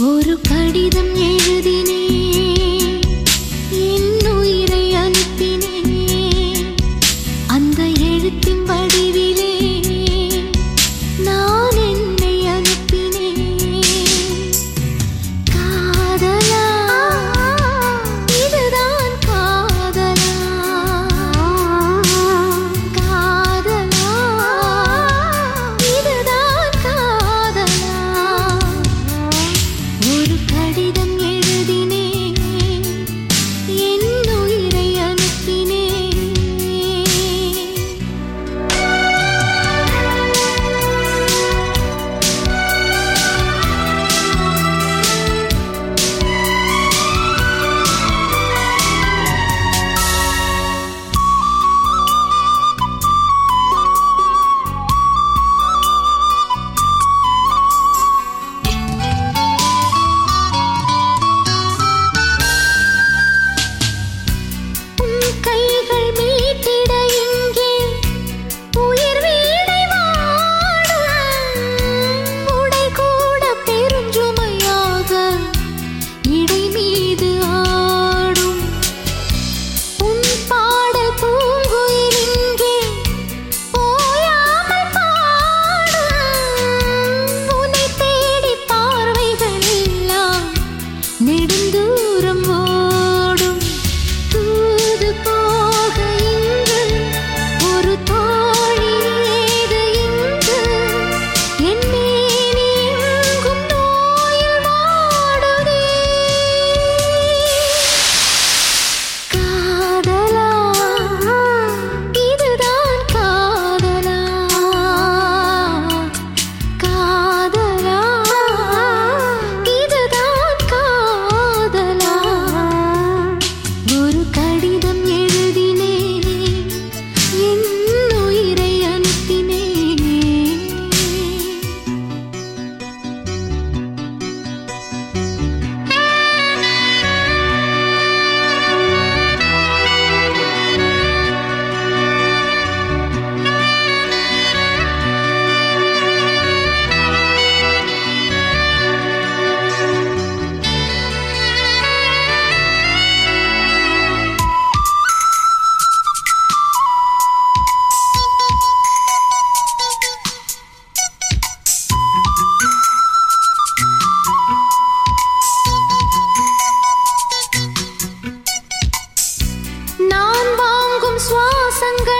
ஒரு கடிதம் எழுதினேன். 我三更